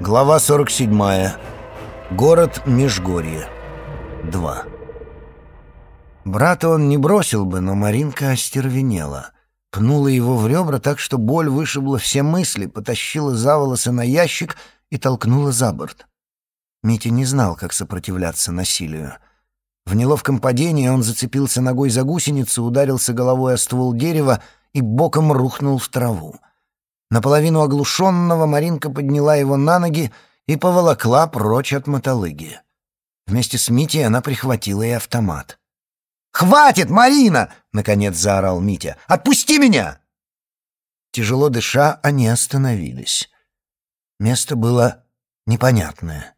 Глава 47. Город Межгорье. 2. Брата он не бросил бы, но Маринка остервенела. Пнула его в ребра так, что боль вышибла все мысли, потащила за волосы на ящик и толкнула за борт. Митя не знал, как сопротивляться насилию. В неловком падении он зацепился ногой за гусеницу, ударился головой о ствол дерева и боком рухнул в траву. Наполовину оглушенного Маринка подняла его на ноги и поволокла прочь от мотолыги. Вместе с Митей она прихватила и автомат. «Хватит, Марина!» — наконец заорал Митя. «Отпусти меня!» Тяжело дыша, они остановились. Место было непонятное.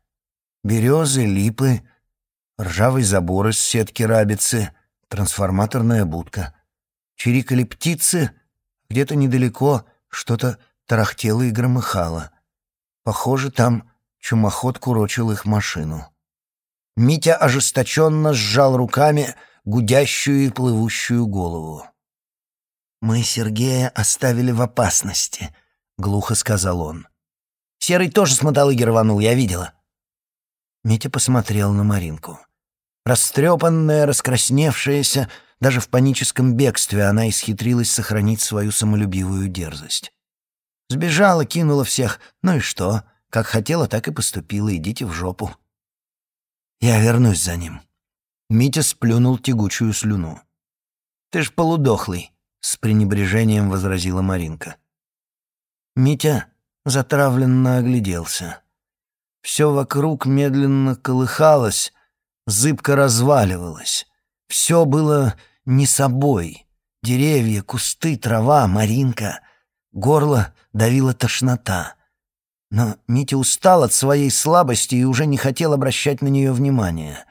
Березы, липы, ржавый забор из сетки рабицы, трансформаторная будка. Чирикали птицы, где-то недалеко что-то тарахтело и громыхало. Похоже, там чумоход курочил их машину. Митя ожесточенно сжал руками гудящую и плывущую голову. «Мы Сергея оставили в опасности», — глухо сказал он. «Серый тоже с мотолыги рванул, я видела». Митя посмотрел на Маринку. Растрепанная, раскрасневшаяся, даже в паническом бегстве она исхитрилась сохранить свою самолюбивую дерзость. Сбежала, кинула всех. Ну и что? Как хотела, так и поступила. Идите в жопу. Я вернусь за ним. Митя сплюнул тягучую слюну. «Ты ж полудохлый», — с пренебрежением возразила Маринка. Митя затравленно огляделся. Все вокруг медленно колыхалось, зыбко разваливалось. Все было не собой. Деревья, кусты, трава, Маринка. Горло давила тошнота. Но Митя устал от своей слабости и уже не хотел обращать на нее внимания.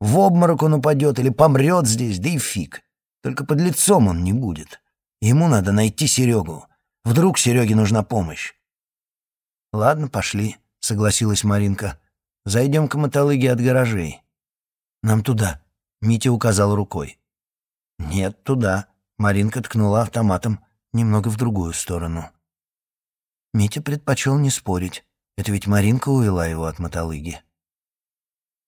В обморок он упадет или помрет здесь, да и фиг. Только под лицом он не будет. Ему надо найти Серегу. Вдруг Сереге нужна помощь. «Ладно, пошли», — согласилась Маринка. «Зайдем к мотолыге от гаражей». «Нам туда», — Митя указал рукой. «Нет, туда», — Маринка ткнула автоматом немного в другую сторону. Митя предпочел не спорить. Это ведь Маринка увела его от мотолыги.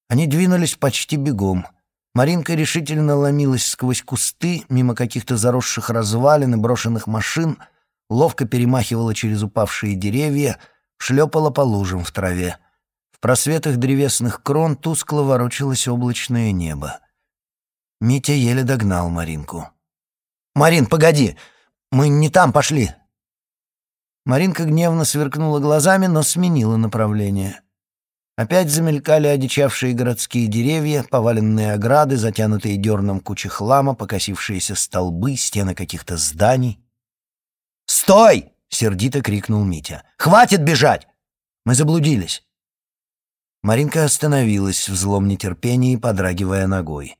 Они двинулись почти бегом. Маринка решительно ломилась сквозь кусты, мимо каких-то заросших развалин и брошенных машин, ловко перемахивала через упавшие деревья, шлепала по лужам в траве. В просветах древесных крон тускло ворочалось облачное небо. Митя еле догнал Маринку. «Марин, погоди! Мы не там пошли!» Маринка гневно сверкнула глазами, но сменила направление. Опять замелькали одичавшие городские деревья, поваленные ограды, затянутые дерном кучи хлама, покосившиеся столбы, стены каких-то зданий. «Стой!» — сердито крикнул Митя. «Хватит бежать! Мы заблудились!» Маринка остановилась в злом нетерпении, подрагивая ногой.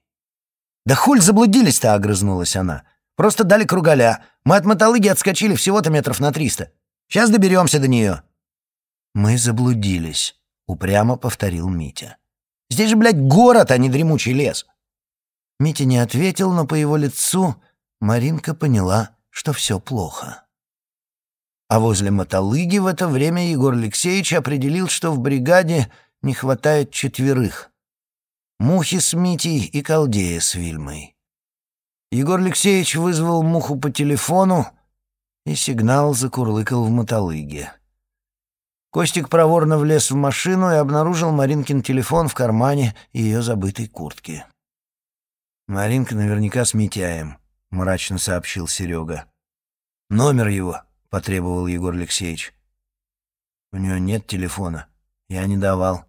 «Да хуль заблудились-то!» — огрызнулась она. «Просто дали кругаля. Мы от мотолыги отскочили всего-то метров на триста. Сейчас доберемся до нее». «Мы заблудились», — упрямо повторил Митя. «Здесь же, блядь, город, а не дремучий лес». Митя не ответил, но по его лицу Маринка поняла, что все плохо. А возле мотолыги в это время Егор Алексеевич определил, что в бригаде не хватает четверых. Мухи с Митей и Колдея с Вильмой. Егор Алексеевич вызвал Муху по телефону, и сигнал закурлыкал в мотолыге. Костик проворно влез в машину и обнаружил Маринкин телефон в кармане ее забытой куртки. «Маринка наверняка с Митяем», — мрачно сообщил Серега. «Номер его», — потребовал Егор Алексеевич. «У него нет телефона. Я не давал.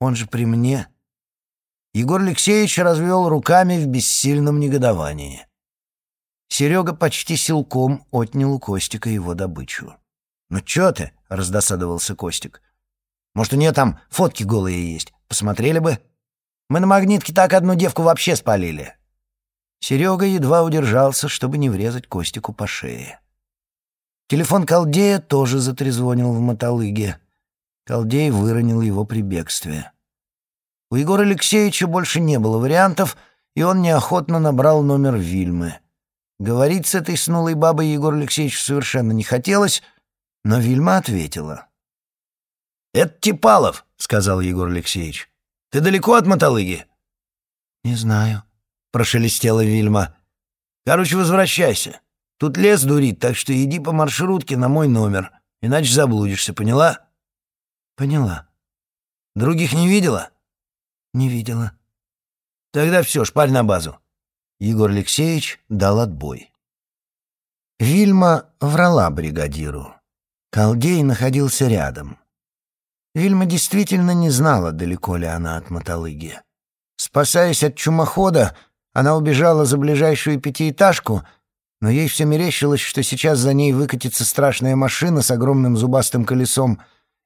Он же при мне». Егор Алексеевич развел руками в бессильном негодовании. Серега почти силком отнял у Костика его добычу. «Ну чё ты?» — раздосадовался Костик. «Может, у нее там фотки голые есть? Посмотрели бы. Мы на магнитке так одну девку вообще спалили». Серега едва удержался, чтобы не врезать Костику по шее. Телефон Колдея тоже затрезвонил в мотолыге. Колдей выронил его при бегстве. У Егора Алексеевича больше не было вариантов, и он неохотно набрал номер Вильмы — Говорить с этой снулой бабой Егору Алексеевичу совершенно не хотелось, но Вильма ответила. «Это Типалов», — сказал Егор Алексеевич. «Ты далеко от Мотолыги?» «Не знаю», — прошелестела Вильма. «Короче, возвращайся. Тут лес дурит, так что иди по маршрутке на мой номер, иначе заблудишься, поняла?» «Поняла». «Других не видела?» «Не видела». «Тогда все, шпарь на базу». Егор Алексеевич дал отбой. Вильма врала бригадиру. Колдей находился рядом. Вильма действительно не знала, далеко ли она от мотолыги. Спасаясь от чумохода, она убежала за ближайшую пятиэтажку, но ей все мерещилось, что сейчас за ней выкатится страшная машина с огромным зубастым колесом,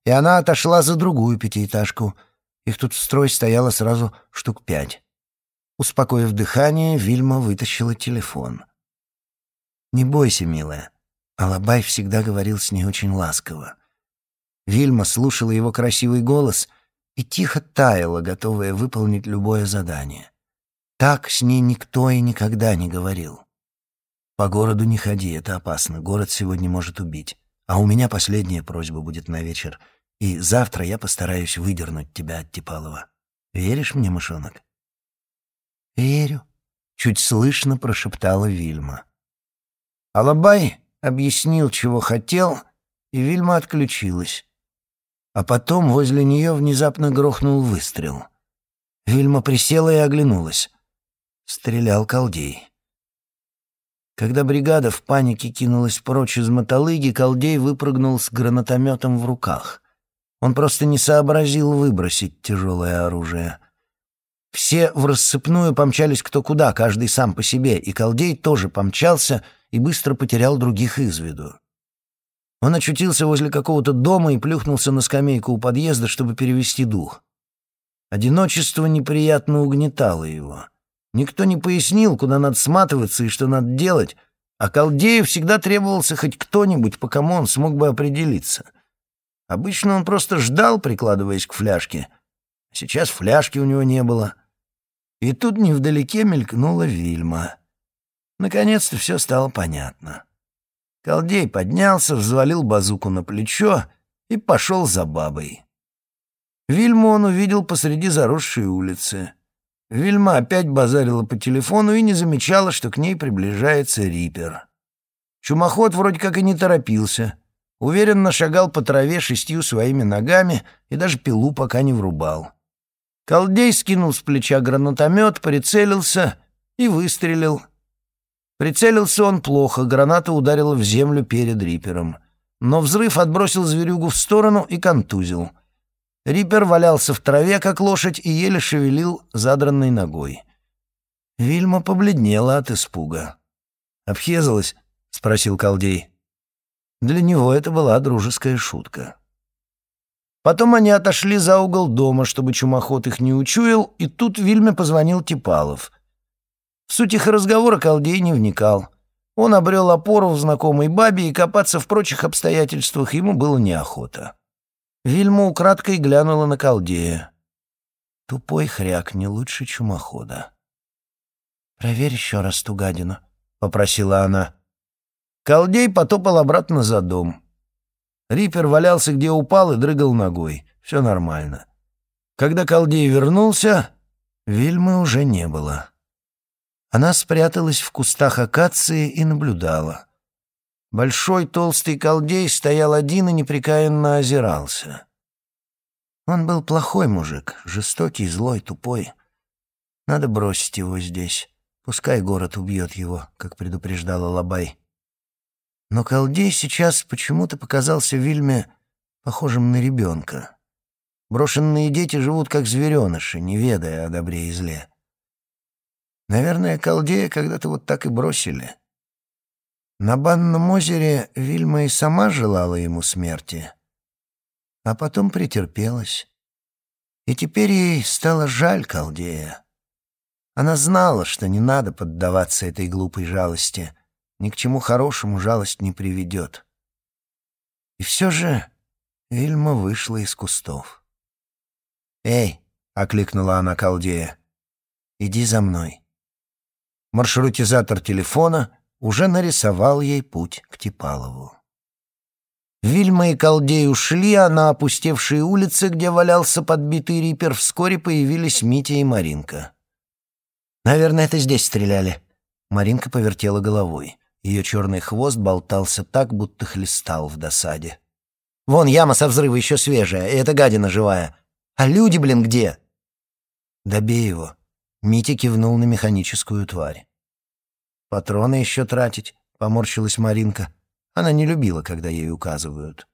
и она отошла за другую пятиэтажку. Их тут в строй стояло сразу штук пять. Успокоив дыхание, Вильма вытащила телефон. «Не бойся, милая». Алабай всегда говорил с ней очень ласково. Вильма слушала его красивый голос и тихо таяла, готовая выполнить любое задание. Так с ней никто и никогда не говорил. «По городу не ходи, это опасно. Город сегодня может убить. А у меня последняя просьба будет на вечер. И завтра я постараюсь выдернуть тебя от Типалова. Веришь мне, мышонок?» «Верю», — чуть слышно прошептала Вильма. Алабай объяснил, чего хотел, и Вильма отключилась. А потом возле нее внезапно грохнул выстрел. Вильма присела и оглянулась. Стрелял колдей. Когда бригада в панике кинулась прочь из мотолыги, колдей выпрыгнул с гранатометом в руках. Он просто не сообразил выбросить тяжелое оружие. Все в рассыпную помчались кто куда, каждый сам по себе, и колдей тоже помчался и быстро потерял других из виду. Он очутился возле какого-то дома и плюхнулся на скамейку у подъезда, чтобы перевести дух. Одиночество неприятно угнетало его. Никто не пояснил, куда надо сматываться и что надо делать, а Колдею всегда требовался хоть кто-нибудь, по кому он смог бы определиться. Обычно он просто ждал, прикладываясь к фляжке. Сейчас фляжки у него не было. И тут невдалеке мелькнула Вильма. Наконец-то все стало понятно. Колдей поднялся, взвалил базуку на плечо и пошел за бабой. Вильму он увидел посреди заросшей улицы. Вильма опять базарила по телефону и не замечала, что к ней приближается Рипер. Чумоход вроде как и не торопился. Уверенно шагал по траве шестью своими ногами и даже пилу пока не врубал. Колдей скинул с плеча гранатомет, прицелился и выстрелил — Прицелился он плохо, граната ударила в землю перед Рипером. Но взрыв отбросил зверюгу в сторону и контузил. Рипер валялся в траве, как лошадь, и еле шевелил задранной ногой. Вильма побледнела от испуга. «Обхезалась?» — спросил Колдей. Для него это была дружеская шутка. Потом они отошли за угол дома, чтобы чумоход их не учуял, и тут Вильме позвонил Типалов — в суть их разговора Колдей не вникал. Он обрел опору в знакомой бабе, и копаться в прочих обстоятельствах ему было неохота. Вильма украдкой глянула на Колдея. Тупой хряк не лучше чумохода. «Проверь еще раз ту гадину», — попросила она. Колдей потопал обратно за дом. Рипер валялся, где упал, и дрыгал ногой. Все нормально. Когда Колдей вернулся, Вильмы уже не было. Она спряталась в кустах акации и наблюдала. Большой толстый колдей стоял один и непрекаянно озирался. Он был плохой мужик, жестокий, злой, тупой. Надо бросить его здесь. Пускай город убьет его, как предупреждала Лабай. Но колдей сейчас почему-то показался Вильме похожим на ребенка. Брошенные дети живут как звереныши, не ведая о добре и зле. Наверное, колдея когда-то вот так и бросили. На банном озере Вильма и сама желала ему смерти, а потом претерпелась. И теперь ей стало жаль колдея. Она знала, что не надо поддаваться этой глупой жалости. Ни к чему хорошему жалость не приведет. И все же Вильма вышла из кустов. «Эй!» — окликнула она колдея. «Иди за мной». Маршрутизатор телефона уже нарисовал ей путь к Типалову. Вильма и Колдей ушли, а на опустевшей улице, где валялся подбитый рипер, вскоре появились Митя и Маринка. «Наверное, это здесь стреляли». Маринка повертела головой. Ее черный хвост болтался так, будто хлестал в досаде. «Вон яма со взрыва еще свежая, и эта гадина живая. А люди, блин, где?» «Добей его». Митя кивнул на механическую тварь. «Патроны еще тратить», — поморщилась Маринка. Она не любила, когда ей указывают.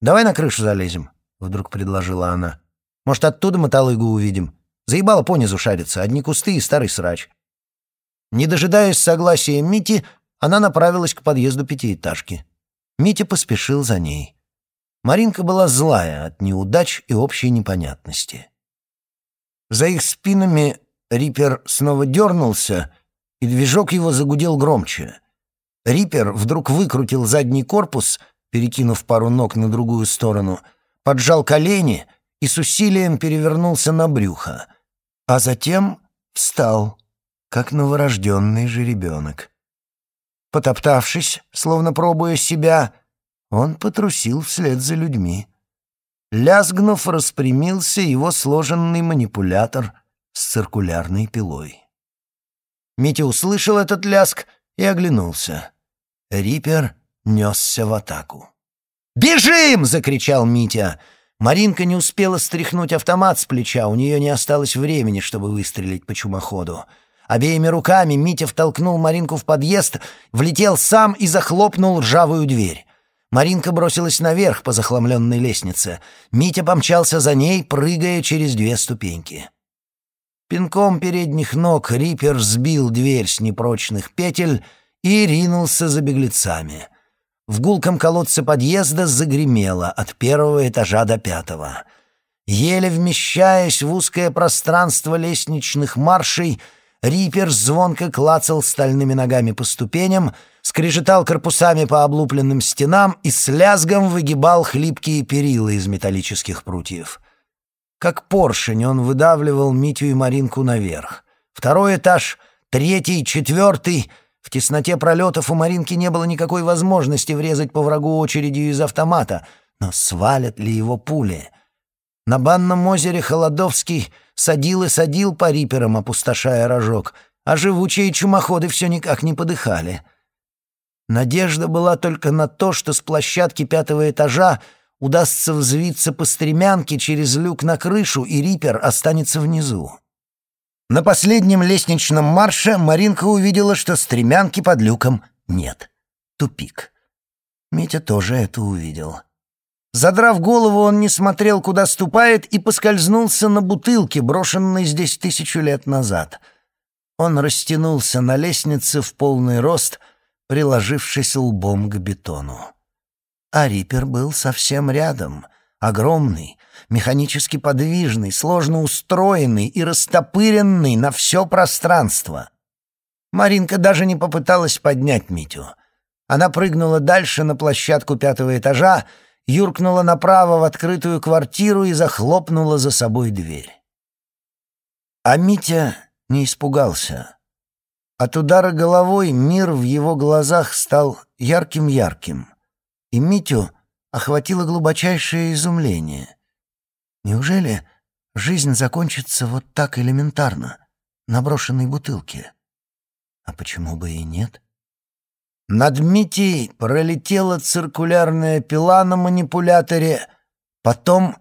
«Давай на крышу залезем», — вдруг предложила она. «Может, оттуда мы талыгу увидим? Заебало понизу шариться, одни кусты и старый срач». Не дожидаясь согласия Мити, она направилась к подъезду пятиэтажки. Митя поспешил за ней. Маринка была злая от неудач и общей непонятности. За их спинами Рипер снова дернулся, и движок его загудел громче. Рипер вдруг выкрутил задний корпус, перекинув пару ног на другую сторону, поджал колени и с усилием перевернулся на брюхо, а затем встал, как новорожденный жеребенок. Потоптавшись, словно пробуя себя, он потрусил вслед за людьми. Лязгнув, распрямился его сложенный манипулятор с циркулярной пилой. Митя услышал этот лязг и оглянулся. Рипер несся в атаку. «Бежим!» — закричал Митя. Маринка не успела стряхнуть автомат с плеча, у нее не осталось времени, чтобы выстрелить по чумоходу. Обеими руками Митя втолкнул Маринку в подъезд, влетел сам и захлопнул ржавую дверь. Маринка бросилась наверх по захламленной лестнице. Митя помчался за ней, прыгая через две ступеньки. Пинком передних ног Рипер сбил дверь с непрочных петель и ринулся за беглецами. В гулком колодце подъезда загремело от первого этажа до пятого. Еле вмещаясь в узкое пространство лестничных маршей, Рипер звонко клацал стальными ногами по ступеням, скрежетал корпусами по облупленным стенам и с лязгом выгибал хлипкие перила из металлических прутьев. Как поршень он выдавливал Митю и Маринку наверх. Второй этаж, третий, четвертый. В тесноте пролетов у Маринки не было никакой возможности врезать по врагу очередью из автомата. Но свалят ли его пули? На банном озере Холодовский садил и садил по риперам, опустошая рожок, а живучие чумоходы все никак не подыхали. Надежда была только на то, что с площадки пятого этажа удастся взвиться по стремянке через люк на крышу, и рипер останется внизу. На последнем лестничном марше Маринка увидела, что стремянки под люком нет. Тупик. Митя тоже это увидел. Задрав голову, он не смотрел, куда ступает, и поскользнулся на бутылке, брошенной здесь тысячу лет назад. Он растянулся на лестнице в полный рост, приложившись лбом к бетону. А Рипер был совсем рядом, огромный, механически подвижный, сложно устроенный и растопыренный на все пространство. Маринка даже не попыталась поднять Митю. Она прыгнула дальше на площадку пятого этажа, юркнула направо в открытую квартиру и захлопнула за собой дверь. А Митя не испугался. От удара головой мир в его глазах стал ярким-ярким, и Митю охватило глубочайшее изумление. Неужели жизнь закончится вот так элементарно, на брошенной бутылке? А почему бы и нет? Над Митей пролетела циркулярная пила на манипуляторе, потом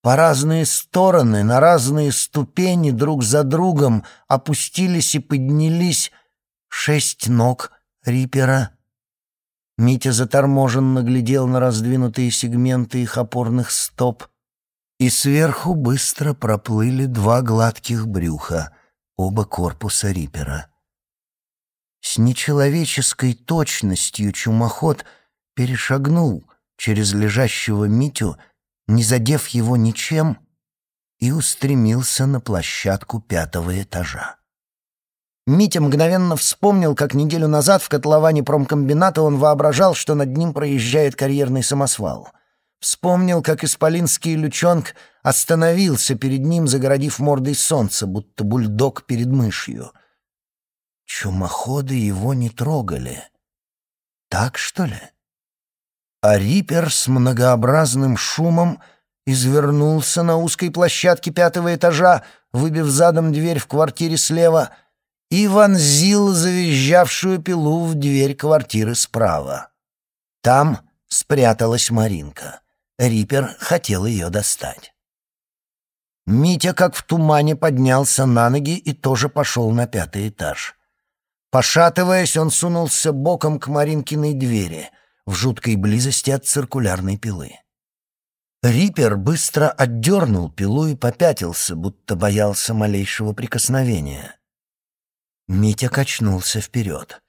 по разные стороны, на разные ступени друг за другом опустились и поднялись шесть ног Рипера. Митя заторможенно глядел на раздвинутые сегменты их опорных стоп, и сверху быстро проплыли два гладких брюха, оба корпуса Рипера. С нечеловеческой точностью чумоход перешагнул через лежащего Митю, не задев его ничем, и устремился на площадку пятого этажа. Митя мгновенно вспомнил, как неделю назад в котловане промкомбината он воображал, что над ним проезжает карьерный самосвал. Вспомнил, как исполинский лючонг остановился перед ним, загородив мордой солнце, будто бульдог перед мышью. Чумоходы его не трогали. Так, что ли? а Риппер с многообразным шумом извернулся на узкой площадке пятого этажа, выбив задом дверь в квартире слева, и вонзил завизжавшую пилу в дверь квартиры справа. Там спряталась Маринка. Риппер хотел ее достать. Митя, как в тумане, поднялся на ноги и тоже пошел на пятый этаж. Пошатываясь, он сунулся боком к Маринкиной двери, в жуткой близости от циркулярной пилы. Риппер быстро отдернул пилу и попятился, будто боялся малейшего прикосновения. Митя качнулся вперед.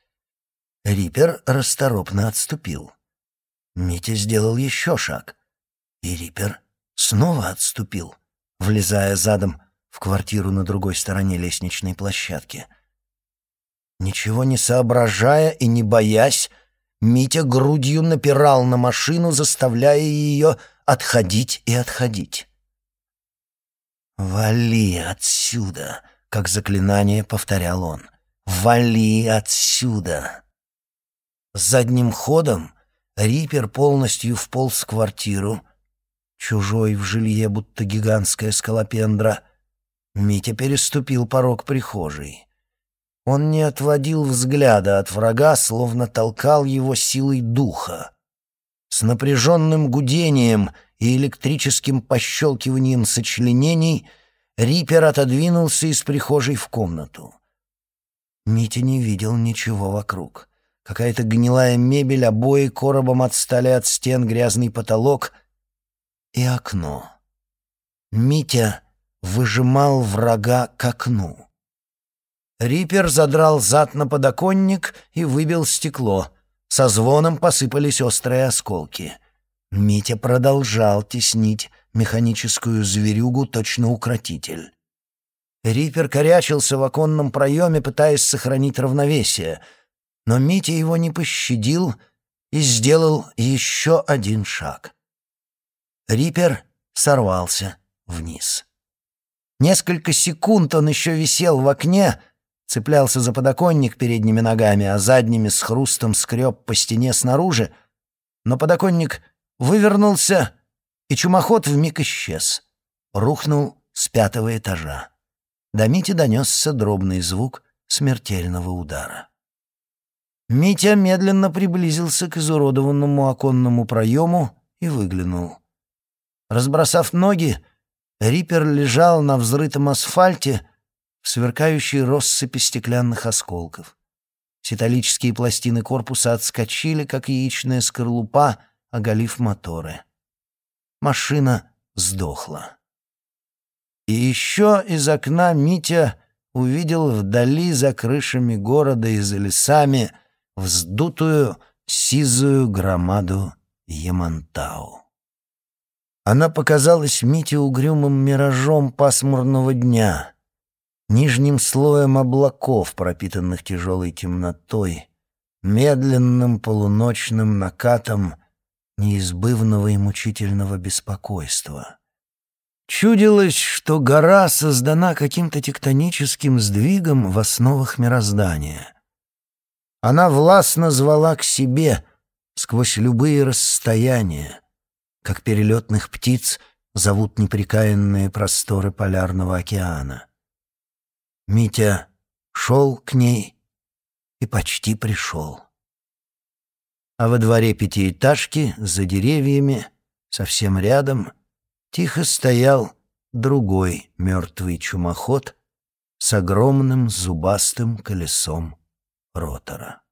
Риппер расторопно отступил. Митя сделал еще шаг, и Риппер снова отступил, влезая задом в квартиру на другой стороне лестничной площадки. Ничего не соображая и не боясь, Митя грудью напирал на машину, заставляя ее отходить и отходить. «Вали отсюда!» — как заклинание повторял он. «Вали отсюда!» Задним ходом Рипер полностью вполз в квартиру, чужой в жилье, будто гигантская скалопендра. Митя переступил порог прихожей. Он не отводил взгляда от врага, словно толкал его силой духа. С напряженным гудением и электрическим пощелкиванием сочленений Рипер отодвинулся из прихожей в комнату. Митя не видел ничего вокруг. Какая-то гнилая мебель, обои коробом отстали от стен, грязный потолок и окно. Митя выжимал врага к окну. Рипер задрал зад на подоконник и выбил стекло. Со звоном посыпались острые осколки. Митя продолжал теснить механическую зверюгу, точно укротитель. Рипер корячился в оконном проеме, пытаясь сохранить равновесие, но Митя его не пощадил и сделал еще один шаг. Рипер сорвался вниз. Несколько секунд он еще висел в окне, цеплялся за подоконник передними ногами, а задними с хрустом скреб по стене снаружи, но подоконник вывернулся, и чумоход вмиг исчез. Рухнул с пятого этажа. До Мити донесся дробный звук смертельного удара. Митя медленно приблизился к изуродованному оконному проему и выглянул. Разбросав ноги, Риппер лежал на взрытом асфальте, в сверкающей россыпи стеклянных осколков. Ситалические пластины корпуса отскочили, как яичная скорлупа, оголив моторы. Машина сдохла. И еще из окна Митя увидел вдали за крышами города и за лесами вздутую сизую громаду Ямантау. Она показалась Мите угрюмым миражом пасмурного дня, нижним слоем облаков, пропитанных тяжелой темнотой, медленным полуночным накатом неизбывного и мучительного беспокойства. Чудилось, что гора создана каким-то тектоническим сдвигом в основах мироздания. Она властно звала к себе сквозь любые расстояния, как перелетных птиц зовут неприкаянные просторы полярного океана. Митя шел к ней и почти пришел. А во дворе пятиэтажки, за деревьями, совсем рядом, тихо стоял другой мертвый чумоход с огромным зубастым колесом ротора.